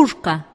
Пастушка